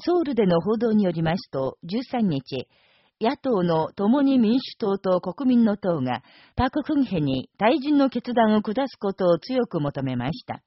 ソウルでの報道によりますと、13日、野党の共に民主党と国民の党が、パク・クンヘに退陣の決断を下すことを強く求めました。